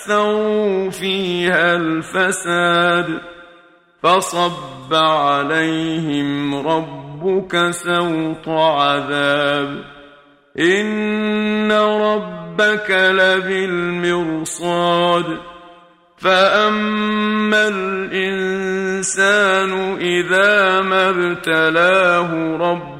فاكثروا فيها الفساد فصب عليهم ربك سوط عذاب ان ربك لبالمرصاد فاما الانسان اذا ما ابتلاه ربه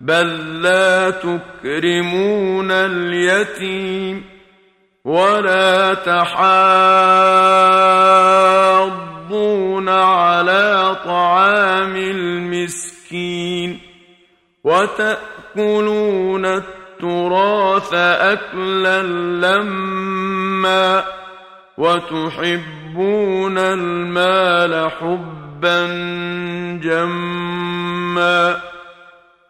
بل لا تكرمون اليتيم ولا تحاضون على طعام المسكين وتاكلون التراث اكلا لما وتحبون المال حبا جما